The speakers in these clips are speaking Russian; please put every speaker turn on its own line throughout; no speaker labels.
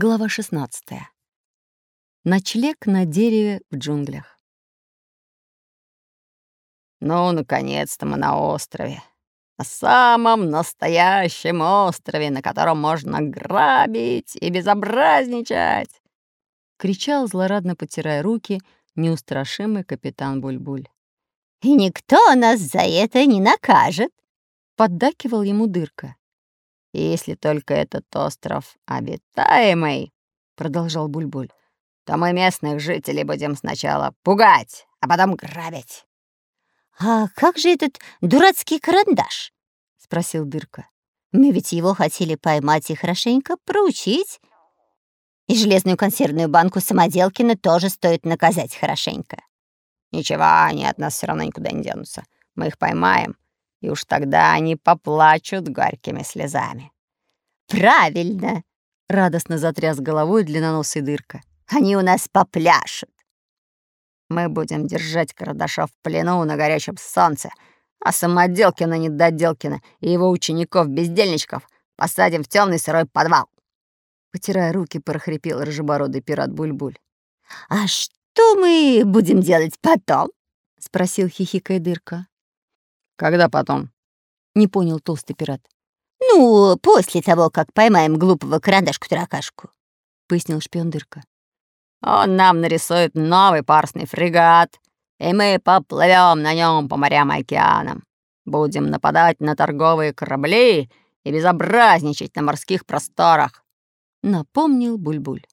Глава 16. Ночлег на дереве в джунглях.
Ну, наконец-то мы на острове. На самом настоящем острове, на котором можно грабить и безобразничать.
Кричал, злорадно потирая руки, неустрашимый капитан Бульбуль.
«И никто нас за это не накажет!»
Поддакивал ему дырка.
«Если только этот остров обитаемый, — продолжал Бульбуль, — то мы местных жителей будем сначала пугать, а потом грабить».
«А как же этот дурацкий карандаш?» — спросил Дырка. «Мы ведь его хотели поймать и хорошенько проучить. И железную консервную банку Самоделкина тоже стоит наказать хорошенько».
«Ничего, они от нас все равно никуда не денутся. Мы их поймаем, и уж тогда они поплачут горькими слезами».
«Правильно!»
— радостно затряс головой длинноносый дырка.
«Они у нас попляшут!»
«Мы будем держать Карадашов в плену на горячем солнце, а Самоделкина, Недоделкина и его учеников-бездельничков посадим в темный сырой подвал!»
Потирая руки, прохрипел рыжебородый пират Буль-Буль.
«А что мы будем делать потом?» — спросил хихикая дырка.
«Когда потом?»
— не понял толстый пират.
«Ну, после того, как поймаем глупого карандашку-таракашку», — пояснил шпион Дырка.
«Он нам нарисует новый парусный фрегат, и мы поплывем на нем по морям и океанам. Будем нападать на торговые корабли и безобразничать на морских просторах», —
напомнил Бульбуль.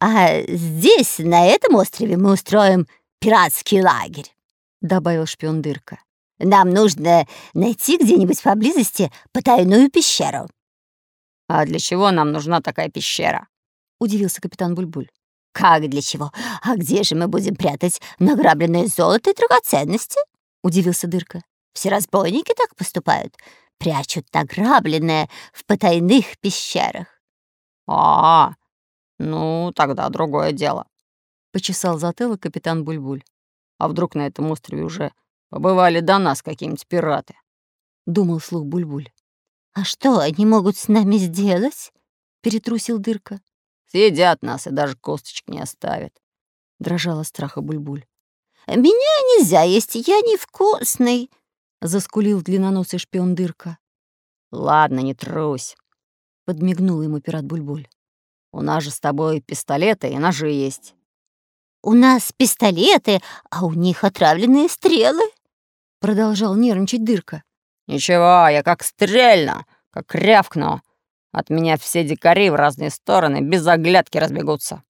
«А здесь, на этом острове, мы устроим пиратский лагерь», — добавил шпион Дырка. Нам нужно найти где-нибудь поблизости потайную пещеру».
«А для чего нам нужна такая пещера?»
— удивился капитан Бульбуль.
«Как для чего? А где же мы будем прятать награбленное золото и драгоценности?» — удивился Дырка. «Все разбойники так поступают. Прячут награбленное в потайных пещерах».
«А, ну, тогда другое дело», —
почесал затылок капитан Бульбуль.
«А вдруг на этом острове уже Побывали до нас какие-нибудь пираты.
Думал слух Бульбуль.
А что они могут с нами сделать? Перетрусил дырка.
Съедят нас и даже косточек не оставят.
Дрожала страха Бульбуль.
Меня нельзя есть, я невкусный.
Заскулил длинноносый шпион дырка.
Ладно, не трусь.
Подмигнул ему пират Бульбуль.
У нас же с тобой пистолеты и ножи есть.
У нас пистолеты, а у них отравленные стрелы.
Продолжал нервничать дырка.
«Ничего, я как стрельно, как рявкну. От меня все дикари в разные стороны без оглядки разбегутся».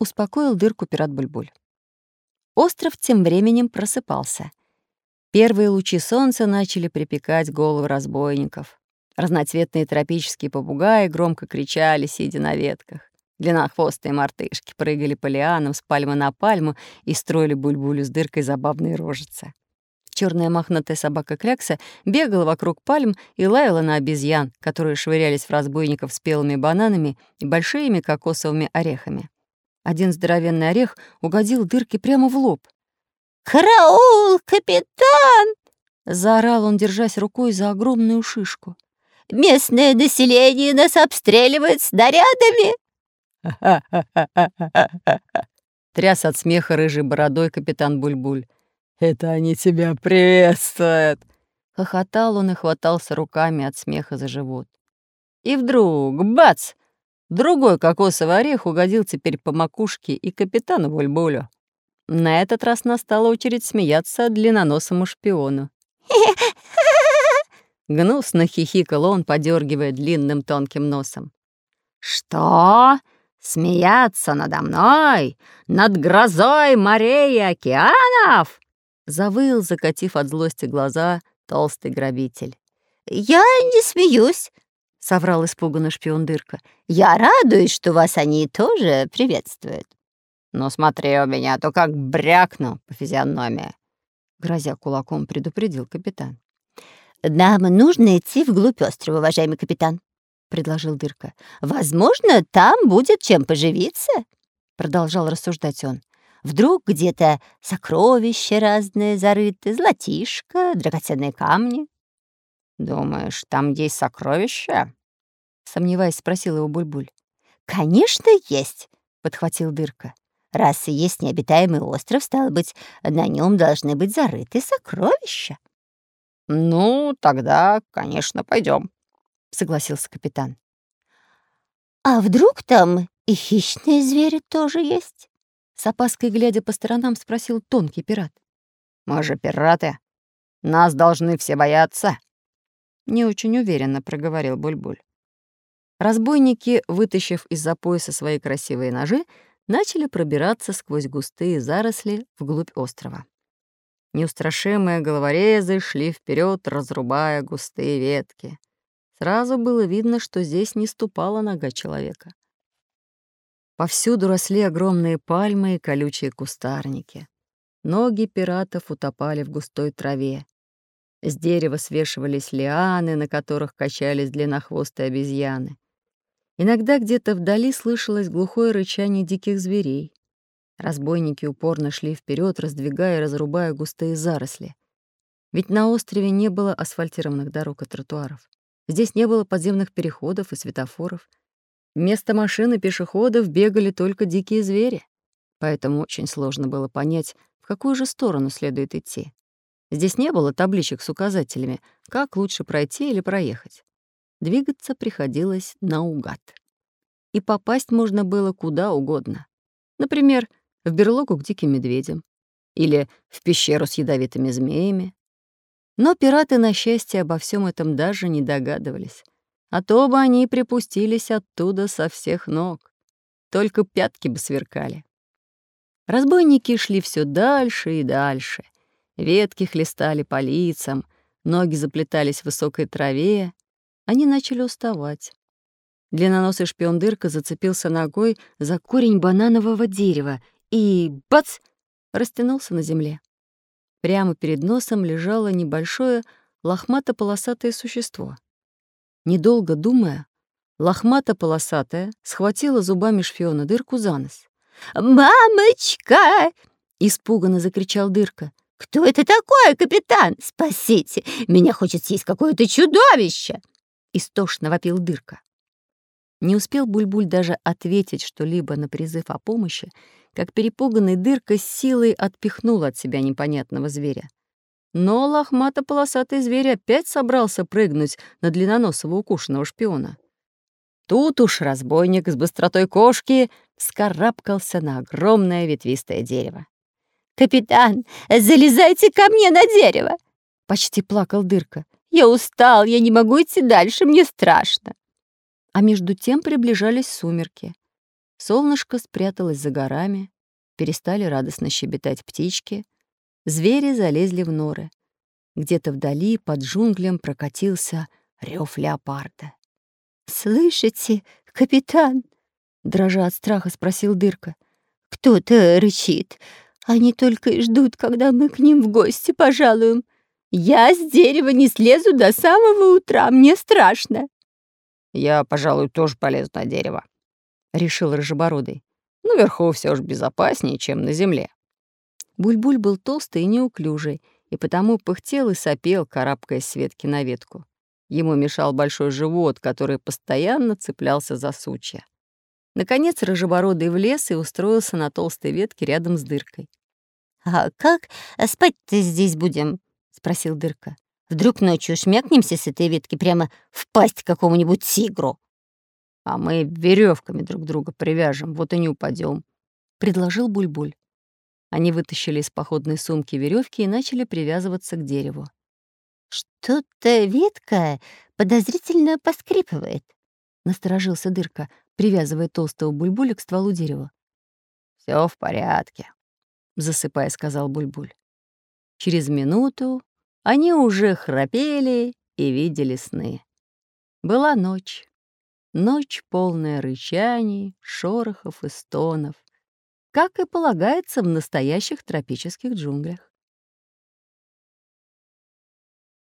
Успокоил дырку пират Бульбуль. Остров тем временем просыпался. Первые лучи солнца начали припекать головы разбойников. Разноцветные тропические попугаи громко кричали, сидя на ветках. Длиннохвостые мартышки прыгали по лианам с пальмы на пальму и строили бульбулю с дыркой забавные рожицы. Черная мохнатая собака Клякса бегала вокруг пальм и лаяла на обезьян, которые швырялись в разбойников спелыми бананами и большими кокосовыми орехами. Один здоровенный орех угодил дырке прямо в лоб.
«Караул, капитан!»
— заорал он, держась рукой за огромную шишку.
«Местное население нас обстреливает снарядами!»
Тряс от смеха рыжей бородой капитан Бульбуль. «Это они тебя приветствуют!» Хохотал он и хватался руками от смеха за живот. И вдруг, бац! Другой кокосовый орех угодил теперь по макушке и капитану Бульбулю. На этот раз настала очередь смеяться длинноносому шпиону. Гнусно хихикал он, подергивая длинным тонким носом.
«Что? Смеяться надо мной, над грозой морей и океанов!»
Завыл, закатив от злости глаза, толстый грабитель.
«Я не смеюсь», — соврал испуганно шпион Дырка. «Я радуюсь, что вас они тоже приветствуют».
«Ну смотри у меня, а то как брякну по физиономии», —
грозя кулаком предупредил капитан.
«Нам нужно идти вглубь острова, уважаемый капитан», предложил Дырка. «Возможно, там будет чем поживиться», — продолжал рассуждать он. «Вдруг где-то сокровища разные зарыты, золотишко, драгоценные камни».
«Думаешь, там есть сокровища?»
— сомневаясь, спросил его Бульбуль.
«Конечно, есть», — подхватил Дырка. «Раз и есть необитаемый остров, стало быть, на нем должны быть зарыты сокровища».
«Ну, тогда, конечно, пойдем, согласился капитан.
«А вдруг там и хищные звери тоже есть?»
С опаской глядя по сторонам, спросил тонкий пират.
«Мы же пираты. Нас должны все бояться».
Не очень уверенно проговорил Бульбуль. Разбойники, вытащив из-за пояса свои красивые ножи, начали пробираться сквозь густые заросли вглубь острова. Неустрашимые головорезы шли вперед, разрубая густые ветки. Сразу было видно, что здесь не ступала нога человека. Повсюду росли огромные пальмы и колючие кустарники. Ноги пиратов утопали в густой траве. С дерева свешивались лианы, на которых качались длиннохвостые обезьяны. Иногда где-то вдали слышалось глухое рычание диких зверей. Разбойники упорно шли вперед, раздвигая и разрубая густые заросли. Ведь на острове не было асфальтированных дорог и тротуаров. Здесь не было подземных переходов и светофоров. Вместо машин и пешеходов бегали только дикие звери. Поэтому очень сложно было понять, в какую же сторону следует идти. Здесь не было табличек с указателями, как лучше пройти или проехать. Двигаться приходилось наугад. И попасть можно было куда угодно. Например, в берлогу к диким медведям или в пещеру с ядовитыми змеями, но пираты, на счастье, обо всем этом даже не догадывались. А то бы они припустились оттуда со всех ног. Только пятки бы сверкали. Разбойники шли все дальше и дальше. Ветки хлестали по лицам, ноги заплетались в высокой траве. Они начали уставать. Длинноносый шпион дырка зацепился ногой за корень бананового дерева и, бац, растянулся на земле. Прямо перед носом лежало небольшое лохмато-полосатое существо. Недолго думая, лохмато-полосатая схватила зубами шпиона дырку за нос.
«Мамочка!» — испуганно закричал дырка. «Кто это такое, капитан? Спасите! Меня хочет съесть какое-то чудовище!»
Истошно вопил дырка. Не успел Бульбуль даже ответить что-либо на призыв о помощи, как перепуганный дырка силой отпихнул от себя непонятного зверя. Но лохмато-полосатый зверь опять собрался прыгнуть на длинноносого укушенного шпиона. Тут уж разбойник с быстротой кошки скарабкался на огромное ветвистое дерево.
«Капитан, залезайте ко мне на дерево!» — почти плакал дырка. «Я устал, я не могу идти дальше, мне страшно».
А между тем приближались сумерки. Солнышко спряталось за горами, перестали радостно щебетать птички, звери залезли в норы. Где-то вдали под джунглем прокатился рев леопарда.
«Слышите, капитан?» — дрожа от страха спросил Дырка. «Кто-то рычит. Они только и ждут, когда мы к ним в гости пожалуем. Я с дерева не слезу до самого утра, мне страшно».
«Я, пожалуй, тоже полезу на дерево», — решил Рыжебородый. «Наверху все же безопаснее, чем на земле».
Бульбуль -буль был толстый и неуклюжий, и потому пыхтел и сопел, карабкаясь с ветки на ветку. Ему мешал большой живот, который постоянно цеплялся за сучья. Наконец Рыжебородый влез и устроился на толстой ветке рядом с дыркой.
«А как спать-то здесь будем?» — спросил дырка. «Вдруг ночью шмякнемся с этой ветки прямо в пасть какому-нибудь тигру?»
а мы веревками друг друга привяжем, вот и не упадем,
предложил Бульбуль. Они вытащили из походной сумки веревки и начали привязываться к дереву.
«Что-то ветка подозрительно поскрипывает», — насторожился Дырка, привязывая толстого бульбуля к стволу дерева.
Все в порядке», —
засыпая, сказал Бульбуль. Через минуту они уже храпели и видели сны. Была ночь. Ночь полная рычаний, шорохов и стонов, как и полагается в настоящих тропических джунглях.